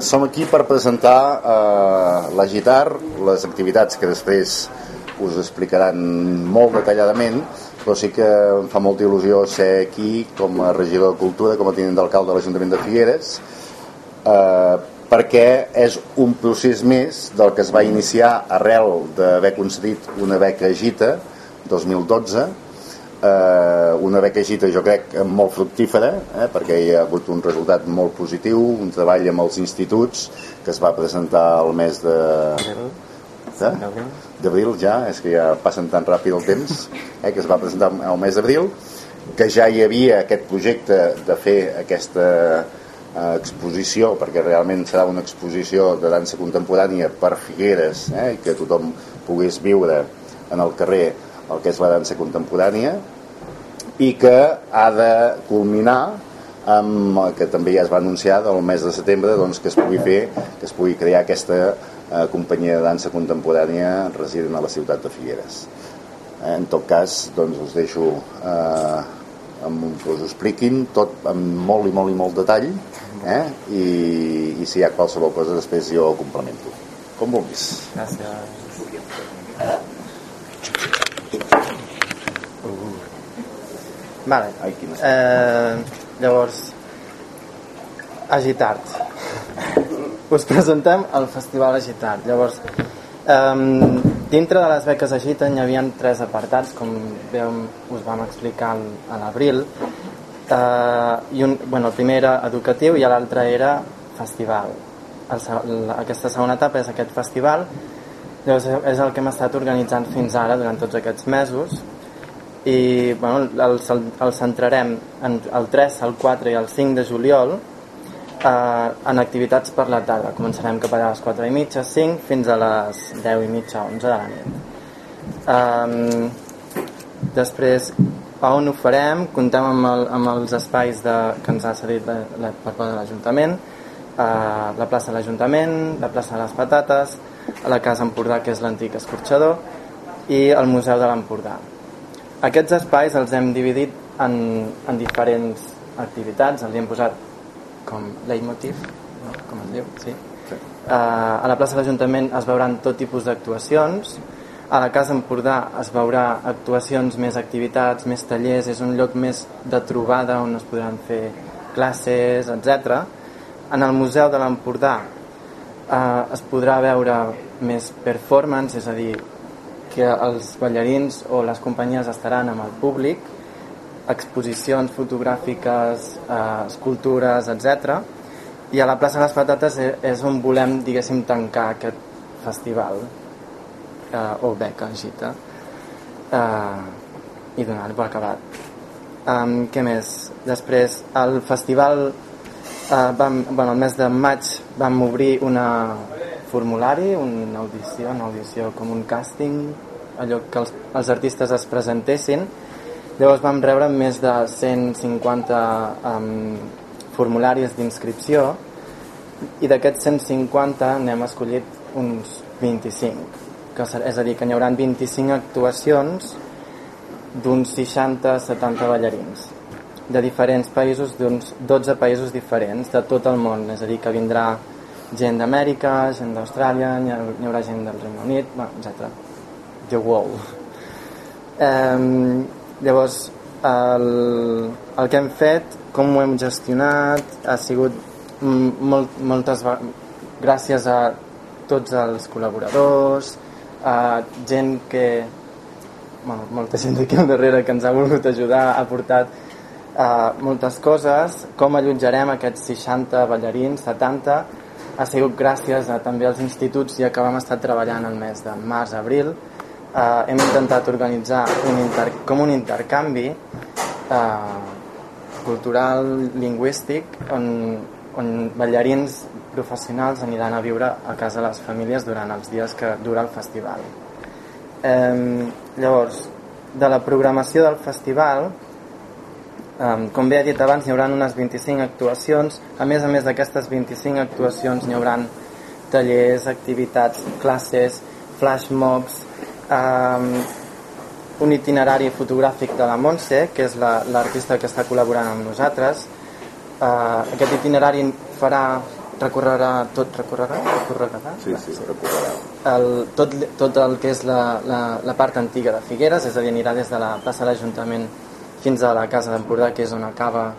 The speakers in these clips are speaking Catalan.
Som aquí per presentar eh, la GITAR, les activitats que després us explicaran molt detalladament, però sí que em fa molta il·lusió ser aquí com a regidor de Cultura, com a tinent d'alcalde de l'Ajuntament de Figueres, eh, perquè és un procés més del que es va iniciar arrel d'haver concedit una beca Gita 2012 eh, una Gita jo crec molt fructífera eh, perquè hi ha hagut un resultat molt positiu un treball amb els instituts que es va presentar el mes de d'abril. Ja, és que ja passen tan ràpid el temps eh, que es va presentar el mes d'abril que ja hi havia aquest projecte de fer aquesta eh, exposició perquè realment serà una exposició de dansa contemporània per Figueres eh, i que tothom pogués viure en el carrer el que és la dansa contemporània i que ha de culminar amb el que també ja es va anunciar del mes de setembre doncs, que es pugui fer, que es pugui crear aquesta eh, companyia de dansa contemporània resident a la ciutat de Figueres. Eh, en tot cas, doncs us deixo eh, amb, que us expliquin tot amb molt i molt i molt detall eh? I, i si hi ha qualsevol cosa després jo complemento. Com vulguis. Gràcies. Vale. Ai, quina Eh, llavors, Agitart. Us presentem el Festival Agitart. Llavors, eh, dintre de les beques Agita hi havia tres apartats, com vam, us vam explicar al- a l'abril. Eh, i un, bueno, el primer era educatiu i l'altre era festival. El, aquesta segona etapa és aquest festival Llavors és el que hem estat organitzant fins ara durant tots aquests mesos i bueno, el, el centrarem en el 3, el 4 i el 5 de juliol eh, en activitats per la tarda. Començarem cap a les 4 i mitja, 5 fins a les 10 i mitja, 11 de la nit. Um, després, on ho farem? Contem amb, el, amb els espais de, que ens ha cedit la, la, per part de l'Ajuntament, uh, la plaça de l'Ajuntament, la plaça de les Patates, a la Casa Empordà, que és l'antic escorxador, i el Museu de l'Empordà. Aquests espais els hem dividit en, en diferents activitats, els hi hem posat com leitmotiv, no? com es diu, sí. Sí. Uh, a la plaça de l'Ajuntament es veuran tot tipus d'actuacions, a la Casa Empordà es veurà actuacions, més activitats, més tallers, és un lloc més de trobada on es podran fer classes, etc. En el Museu de l'Empordà eh, es podrà veure més performance, és a dir, que els ballarins o les companyies estaran amb el públic, exposicions fotogràfiques, eh, escultures, etc. I a la plaça de les Patates és, és on volem, diguéssim, tancar aquest festival, eh, o beca, gita, eh, i donar-lo per acabat. Um, què més? Després, el festival, eh, vam, bueno, el mes de maig vam obrir una formulari, una audició, una audició com un càsting, allò que els, els artistes es presentessin. Llavors vam rebre més de 150 um, formularis d'inscripció i d'aquests 150 n'hem escollit uns 25 que és a dir, que n'hi haurà 25 actuacions d'uns 60-70 ballarins de diferents països, d'uns 12 països diferents de tot el món, és a dir, que vindrà gent d'Amèrica, gent d'Austràlia, n'hi haurà gent del Regne Unit, bueno, etc. The world. Um, llavors, el, el que hem fet, com ho hem gestionat, ha sigut molt, moltes gràcies a tots els col·laboradors, a gent que bueno, molta gent aquí al darrere que ens ha volgut ajudar, ha portat uh, moltes coses, com allotjarem aquests 60 ballarins, 70, ha sigut gràcies a, també als instituts ja que vam estar treballant el mes de març-abril. Uh, hem intentat organitzar un inter, com un intercanvi uh, cultural, lingüístic, on, on ballarins professionals aniran a viure a casa de les famílies durant els dies que dura el festival. Eh, llavors, de la programació del festival, eh, com bé he dit abans, hi haurà unes 25 actuacions. A més a més d'aquestes 25 actuacions, n'hi haurà tallers, activitats, classes, flash mobs, eh, un itinerari fotogràfic de la Montse, que és la- l'artista la, que està col·laborant amb nosaltres. Eh, aquest itinerari farà recorrerà tot recorrerà? recorrerà? Sí, sí, recorrerà. El, tot, tot el que és la, la, la part antiga de Figueres, és a dir, anirà des de la plaça de l'Ajuntament fins a la Casa d'Empordà, que és on acaba,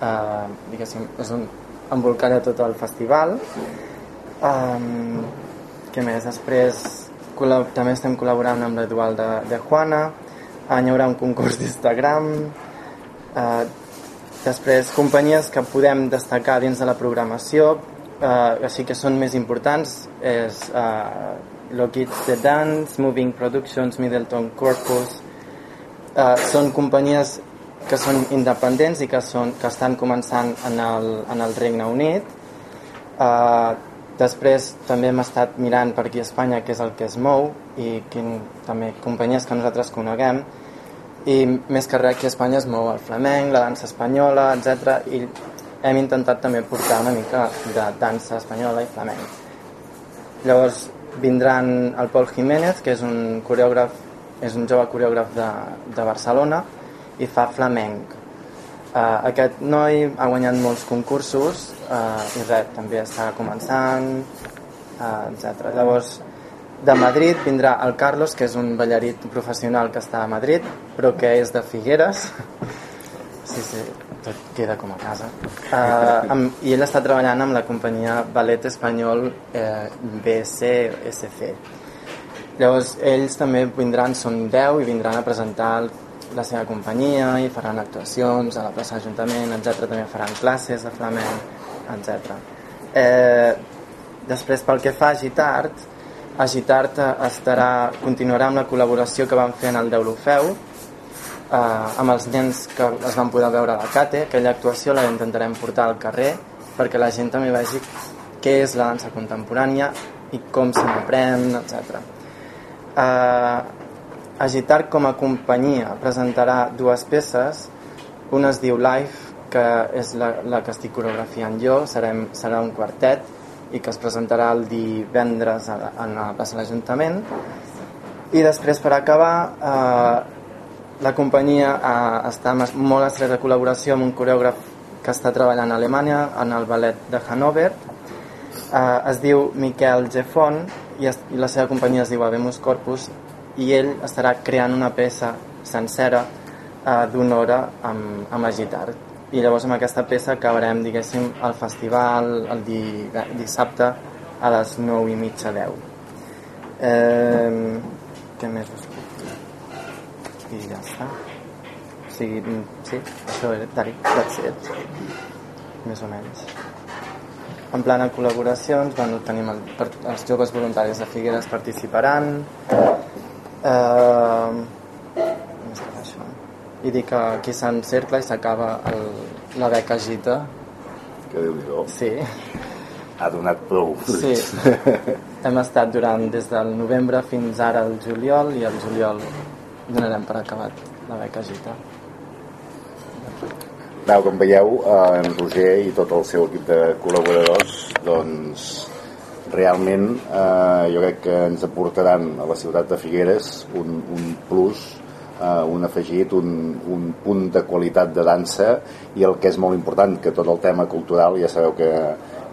eh, diguéssim, és on embolcarà tot el festival. Um, què més? Després també estem col·laborant amb l'Eduard de, de Juana, hi haurà un concurs d'Instagram, eh, després companyies que podem destacar dins de la programació, eh, així que són més importants, és eh, Lockheed The Dance, Moving Productions, Middleton Corpus, eh, són companyies que són independents i que, són, que estan començant en el, en el Regne Unit. Eh, Després també hem estat mirant per aquí a Espanya què és el que es mou i quin, també companyies que nosaltres coneguem i més que res aquí a Espanya es mou el flamenc, la dansa espanyola, etc. i hem intentat també portar una mica de dansa espanyola i flamenc. Llavors vindran el Pol Jiménez, que és un coreògraf, és un jove coreògraf de, de Barcelona i fa flamenc Uh, aquest noi ha guanyat molts concursos uh, i res, també està començant, eh, etc. Llavors, de Madrid vindrà el Carlos, que és un ballarí professional que està a Madrid, però que és de Figueres. Sí, sí, tot queda com a casa. Uh, amb, I ell està treballant amb la companyia Ballet Espanyol eh, BCSC. Llavors, ells també vindran, són 10, i vindran a presentar el la seva companyia i faran actuacions a la plaça d'Ajuntament, etc. També faran classes de flamenc, etc. Eh, després, pel que fa a Gitart, a Gitart estarà, continuarà amb la col·laboració que vam fer en el Deulofeu, eh, amb els nens que es van poder veure a la CATE, aquella actuació la intentarem portar al carrer perquè la gent també vegi què és la dansa contemporània i com se n'aprèn, etc. Eh, Agitar com a companyia presentarà dues peces, una es diu Life, que és la, la que estic coreografiant jo, serem, serà un quartet i que es presentarà el divendres a a la plaça de l'Ajuntament. I després per acabar eh, la companyia eh, està molt estreta col·laboració amb un coreògraf que està treballant a Alemanya en el ballet de Hannover. Eh, es diu Miquel Gefon i, es, i la seva companyia es diu Abemus Corpus i ell estarà creant una peça sencera eh, d'una hora amb, amb agitar i llavors amb aquesta peça acabarem diguéssim el festival el di, dissabte a les 9 i mitja 10 eh, què més us puc dir? i ja està. O sigui, sí, això és that's it. Més o menys en plan de col·laboracions bueno, tenim el, els joves voluntaris de Figueres participaran eh, això. i dic que aquí s'encercla i s'acaba la beca Gita que déu nhi sí. ha donat prou sí. hem estat durant des del novembre fins ara el juliol i el juliol donarem per acabat la beca Gita Veu, com veieu, eh, en Roger i tot el seu equip de col·laboradors doncs realment eh, jo crec que ens aportaran a la ciutat de Figueres un, un plus eh, un afegit, un, un punt de qualitat de dansa i el que és molt important, que tot el tema cultural ja sabeu que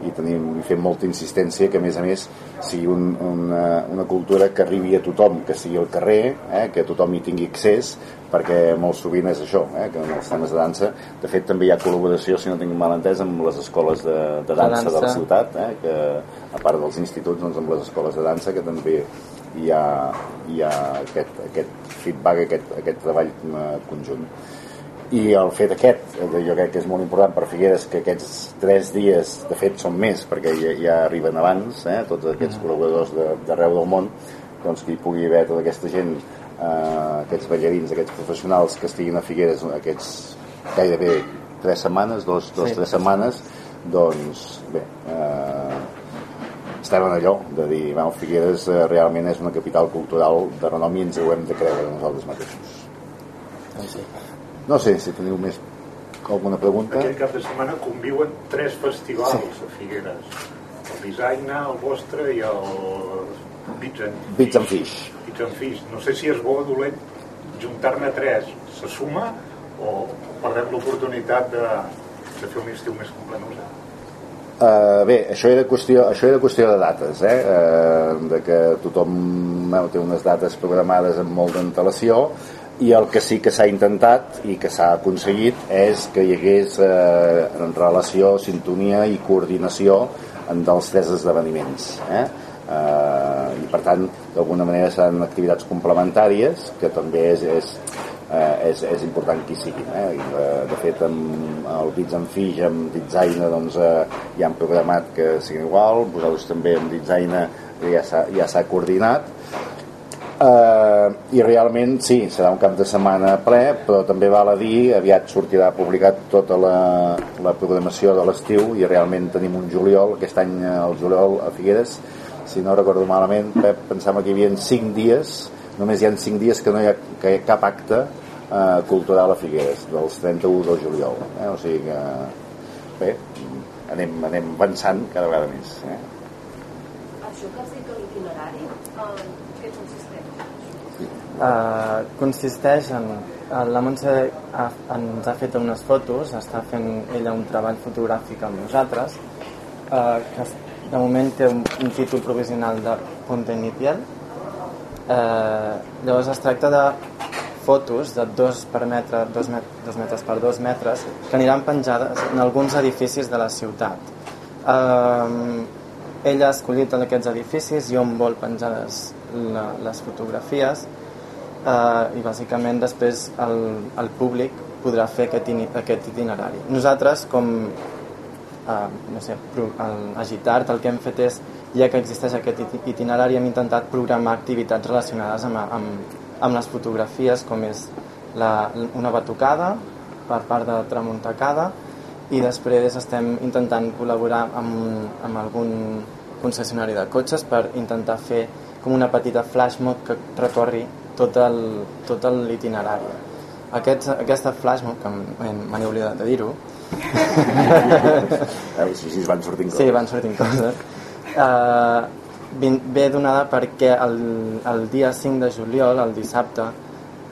i tenim, i fem molta insistència que a més a més sigui un, una, una cultura que arribi a tothom, que sigui al carrer, eh, que tothom hi tingui accés, perquè molt sovint és això, eh, que en els temes de dansa, de fet també hi ha col·laboració, si no tinc mal entès, amb les escoles de, de dansa, dansa de la ciutat, eh, que a part dels instituts, doncs amb les escoles de dansa, que també hi ha, hi ha aquest, aquest feedback, aquest, aquest treball eh, conjunt i el fet aquest, jo crec que és molt important per Figueres que aquests tres dies, de fet són més perquè ja, ja arriben abans eh, tots aquests mm. col·laboradors d'arreu del món doncs que hi pugui haver tota aquesta gent eh, aquests ballarins, aquests professionals que estiguin a Figueres aquests gairebé tres setmanes, dos, dos sí. tres setmanes doncs bé eh, estem en allò de dir, bueno, Figueres eh, realment és una capital cultural de renom i ens ho hem de creure nosaltres mateixos sí. No sé si teniu més alguna pregunta aquest cap de setmana conviuen tres festivals sí. a Figueres el Designa, el vostre i el Bits and Fish. Bits and Fish. Bits and Fish. No sé si és bo o dolent juntar-ne tres. Se suma o perdem l'oportunitat de, de fer un estiu més complet? No Uh, bé, això era, qüestió, això era qüestió de dates, eh? Uh, de que tothom uh, té unes dates programades amb molt d'antelació i el que sí que s'ha intentat i que s'ha aconseguit és que hi hagués eh, en relació, sintonia i coordinació dels tres esdeveniments eh? Eh, i per tant d'alguna manera seran activitats complementàries que també és, és, eh, és, és important que hi siguin eh? Eh, de fet amb el Bits and Fish amb Designer doncs, eh, ja han programat que siguin igual vosaltres també amb Designer ja s'ha ja coordinat Uh, i realment sí, serà un cap de setmana ple però també val a dir, aviat sortirà publicat tota la, la programació de l'estiu i realment tenim un juliol aquest any el juliol a Figueres si no recordo malament, Pep, pensava que hi havia 5 dies, només hi ha 5 dies que no hi ha, que hi ha cap acte eh, cultural a Figueres, dels 31 del juliol eh? o sigui que bé, anem, anem avançant cada vegada més eh? Això que has dit l'itinerari, eh? Uh, consisteix en... Uh, la Montse ha, ens ha fet unes fotos, està fent ella un treball fotogràfic amb nosaltres, uh, que de moment té un, un títol provisional de Ponte Inicial. Uh, llavors es tracta de fotos de 2 per metre, 2, met, 2 metres per 2 metres que aniran penjades en alguns edificis de la ciutat. Uh, ella ha escollit aquests edificis i on vol penjades la, les fotografies eh, i bàsicament després el, el públic podrà fer aquest, aquest itinerari. Nosaltres, com eh, no sé, Agitart, el que hem fet és, ja que existeix aquest itinerari, hem intentat programar activitats relacionades amb, amb, amb les fotografies, com és la, una batucada per part de Tramuntacada, i després estem intentant col·laborar amb, amb algun concessionari de cotxes per intentar fer com una petita flash mob que recorri tot el, tot l'itinerari. Aquest, aquesta flash que me n'he oblidat de dir-ho, sí, sí, van sortint coses. Sí, van sortint coses. Uh, ve donada perquè el, el dia 5 de juliol, el dissabte,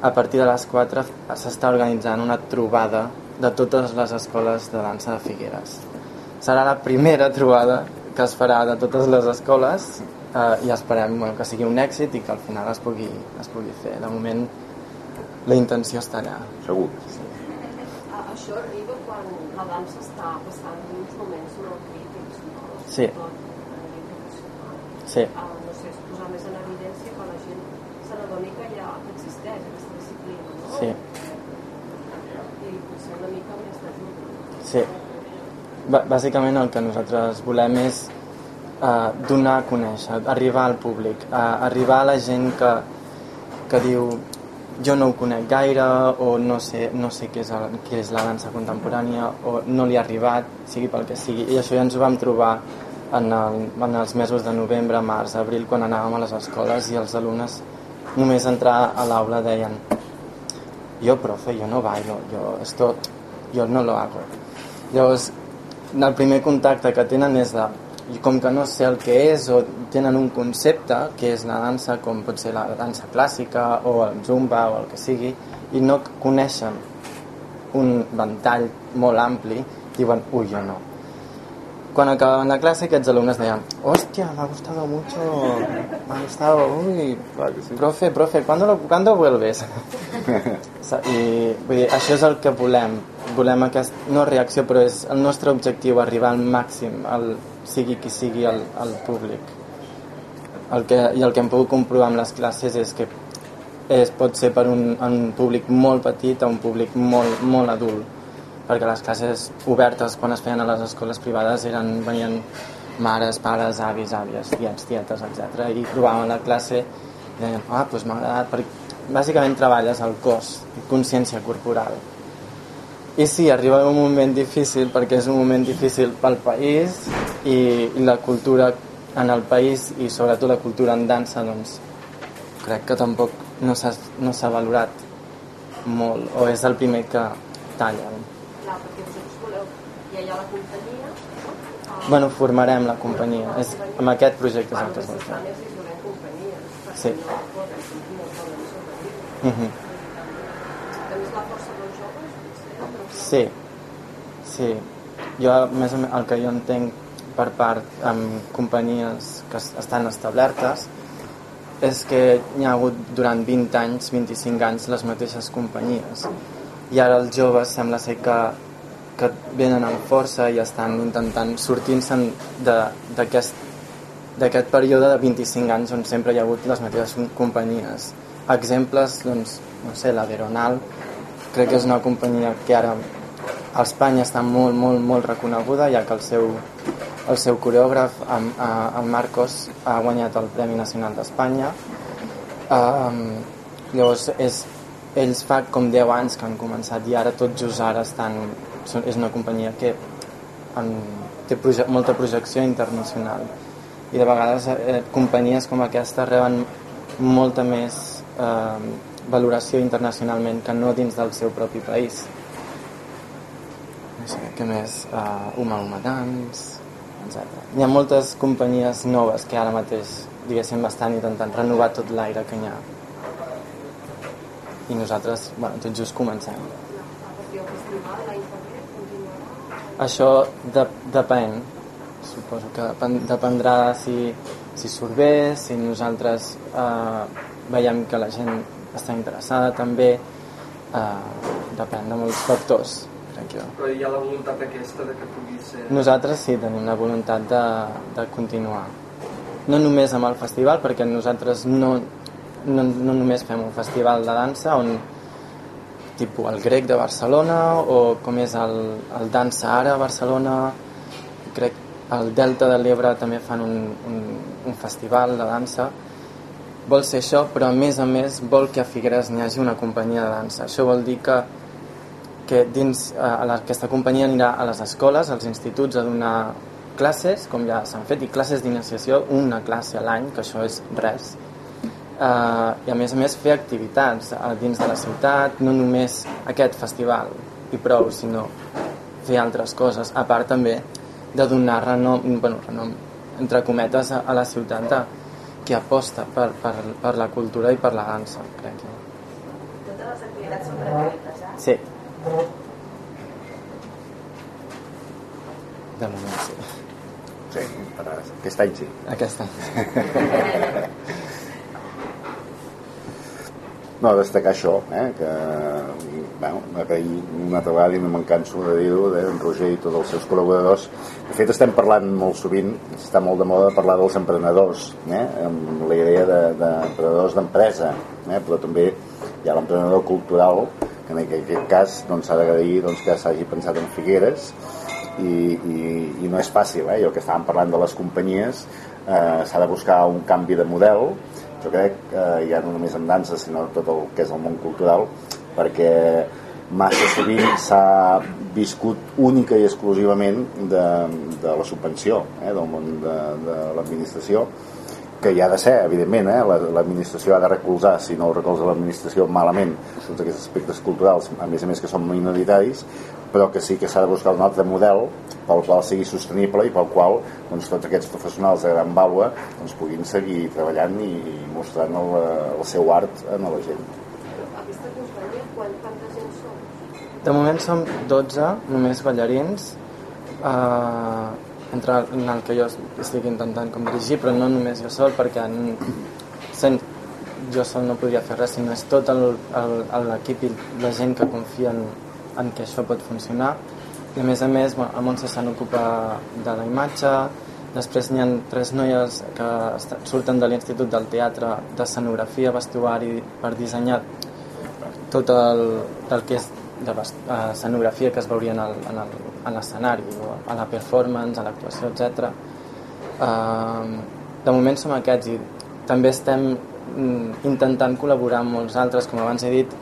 a partir de les 4 s'està organitzant una trobada de totes les escoles de dansa de Figueres. Serà la primera trobada que es farà de totes les escoles eh, i esperem bueno, que sigui un èxit i que al final es pugui, es pugui fer. De moment la intenció està allà. Segur. Sí. Això arriba quan la dansa està passant uns moments molt crítics, no? Sí. Sí. Uh, no sé, es posar més en evidència que la gent se n'adoni que ja existeix aquesta disciplina, no? Sí. I potser una mica més d'ajuda. Sí. Bàsicament el que nosaltres volem és eh, donar a conèixer, arribar al públic, eh, arribar a la gent que, que diu jo no ho conec gaire o no sé, no sé què, és el, què és la dansa contemporània o no li ha arribat, sigui pel que sigui. I això ja ens ho vam trobar en, el, en els mesos de novembre, març, abril, quan anàvem a les escoles i els alumnes només entrar a l'aula deien jo, profe, jo no bailo, jo esto, jo no lo hago. Llavors, el primer contacte que tenen és de i com que no sé el que és o tenen un concepte que és la dansa com pot ser la dansa clàssica o el zumba o el que sigui i no coneixen un ventall molt ampli diuen, ui, jo no quan acabaven la classe aquests alumnes deien hòstia, m'ha gustado mucho m'ha gustado, ui profe, profe, ¿cuándo, lo, ¿cuándo vuelves? i vull dir, això és el que volem volem aquest, no reacció però és el nostre objectiu arribar al màxim al, sigui qui sigui el, el públic el que, i el que hem pogut comprovar amb les classes és que es pot ser per un, un públic molt petit a un públic molt, molt adult perquè les classes obertes quan es feien a les escoles privades eren, venien mares, pares, avis, àvies, tiets, tietes, etc. i provaven la classe i deien, ah, doncs m'ha agradat perquè bàsicament treballes el cos, consciència corporal i sí, arriba un moment difícil perquè és un moment difícil pel país i, i la cultura en el país i sobretot la cultura en dansa doncs crec que tampoc no s'ha no valorat molt o és el primer que tallen clar, perquè vosaltres voleu, hi ha la companyia... Uh, bueno, formarem la companyia. És, amb aquest projecte és el que es vol fer. Sí. Uh -huh. També és la força dels joves? Sí, sí. Jo, més o menys, el que jo entenc per part amb companyies que estan establertes és que hi ha hagut durant 20 anys, 25 anys les mateixes companyies i ara els joves sembla ser que, que venen amb força i estan intentant d'aquest d'aquest període de 25 anys on sempre hi ha hagut les mateixes companyies. Exemples, doncs, no sé, la Veronal, crec que és una companyia que ara a Espanya està molt, molt, molt reconeguda, ja que el seu, el seu coreògraf, el Marcos, ha guanyat el Premi Nacional d'Espanya. Um, llavors, és, ells fa com 10 anys que han començat i ara tot just ara estan, és una companyia que en, té proje molta projecció internacional i de vegades eh, companyies com aquesta reben molta més eh, valoració internacionalment que no dins del seu propi país. No sé, què més? Uh, Uma Uma Dance etc. Hi ha moltes companyies noves que ara mateix diguéssim estan intentant renovar tot l'aire que hi ha. I nosaltres bueno, tot just comencem. Això de, depèn. Suposo que dependrà si, si surt bé, si nosaltres eh, veiem que la gent està interessada també, eh, depèn de molts factors, crec jo. Però hi ha la voluntat aquesta de que pugui ser... Nosaltres sí, tenim la voluntat de, de continuar. No només amb el festival, perquè nosaltres no, no, no només fem un festival de dansa on tipus el grec de Barcelona o com és el, el dansa ara a Barcelona crec al Delta de l'Ebre també fan un, un, un festival de dansa vol ser això, però a més a més vol que a Figueres n'hi hagi una companyia de dansa. Això vol dir que, que dins eh, aquesta companyia anirà a les escoles, als instituts a donar classes, com ja s'han fet, i classes d'iniciació, una classe a l'any, que això és res. Uh, I a més a més fer activitats uh, dins de la ciutat, no només aquest festival i prou, sinó fer altres coses. A part també de donar renom, bueno, renom entre cometes, a, a la ciutat de, que aposta per, per, per la cultura i per la dansa, crec que. Totes les activitats són gratuïtes, eh? Sí. De moment sí. Sí, per aquest any sí. Aquest any. no, destacar això, eh, que bueno, agrair una altra vegada i no me'n canso de dir-ho, eh, en Roger i tots els seus col·laboradors. De fet, estem parlant molt sovint, està molt de moda parlar dels emprenedors, eh, amb la idea d'emprenedors de, d'empresa, eh, però també hi ha l'emprenedor cultural, que en aquest cas doncs, s'ha doncs, d'agrair doncs, que s'hagi pensat en Figueres i, i, i no és fàcil, eh? i el que estàvem parlant de les companyies eh, s'ha de buscar un canvi de model jo crec eh, ja no només en dansa sinó tot el que és el món cultural perquè massa sovint s'ha viscut única i exclusivament de, de la subvenció eh, del món de, de l'administració que hi ha de ser, evidentment, eh? l'administració ha de recolzar, si no ho recolza l'administració malament, tots aquests aspectes culturals, a més a més que són minoritaris, però que sí que s'ha de buscar un altre model pel qual sigui sostenible i pel qual doncs, tots aquests professionals de gran vàlua doncs, puguin seguir treballant i, i mostrant el, el seu art a la gent. De moment som 12, només ballarins, eh, entre en el que jo estic intentant com dirigir, però no només jo sol, perquè en, sent, jo sol no podria fer res, sinó és tot l'equip i la gent que confia en, en que això pot funcionar. I a més a més, el Montse se n'ocupa de la imatge, després n'hi ha tres noies que surten de l'Institut del Teatre d'escenografia, vestuari, per dissenyar tot el, el que és de escenografia que es veuria en l'escenari, a la performance, a l'actuació, etc. Uh, de moment som aquests i també estem mm, intentant col·laborar amb molts altres, com abans he dit,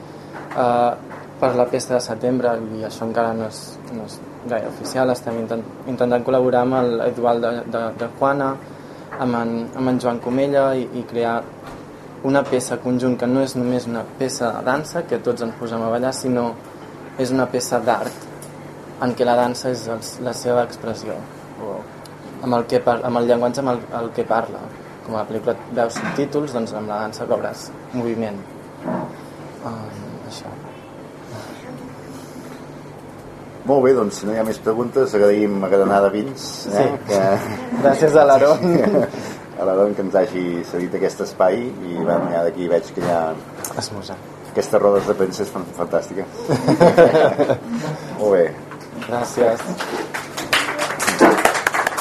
uh, per la pesta de setembre i això encara no és, no és gaire oficial, estem intent, intentant col·laborar amb l'Eduard de, de, de Juana, amb en, amb en Joan Comella i, i crear una peça conjunt que no és només una peça de dansa que tots ens posem a ballar, sinó és una peça d'art en què la dansa és el, la seva expressió o amb el, que par, amb el llenguatge amb el, el que parla com a la pel·lícula veus subtítols doncs amb la dansa cobres moviment um, això Molt bé, doncs si no hi ha més preguntes, agraïm a Granada Vins eh, Sí. que, Gràcies a l'Aaron. a l'Aaron que ens hagi cedit aquest espai i bueno, ja d'aquí veig que ja Esmorzar. Aquestes rodes de premsa es fan fantàstiques. Molt bé. Gràcies.